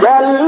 كلا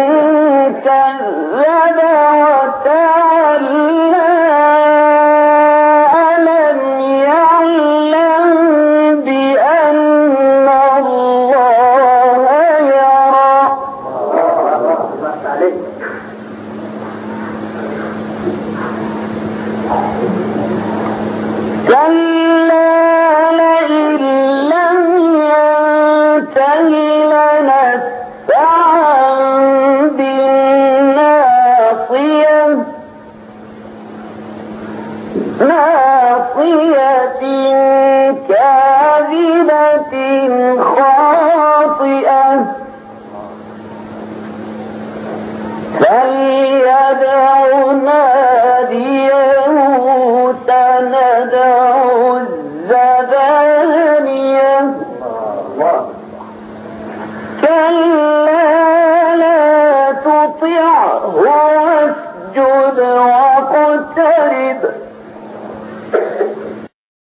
فليدع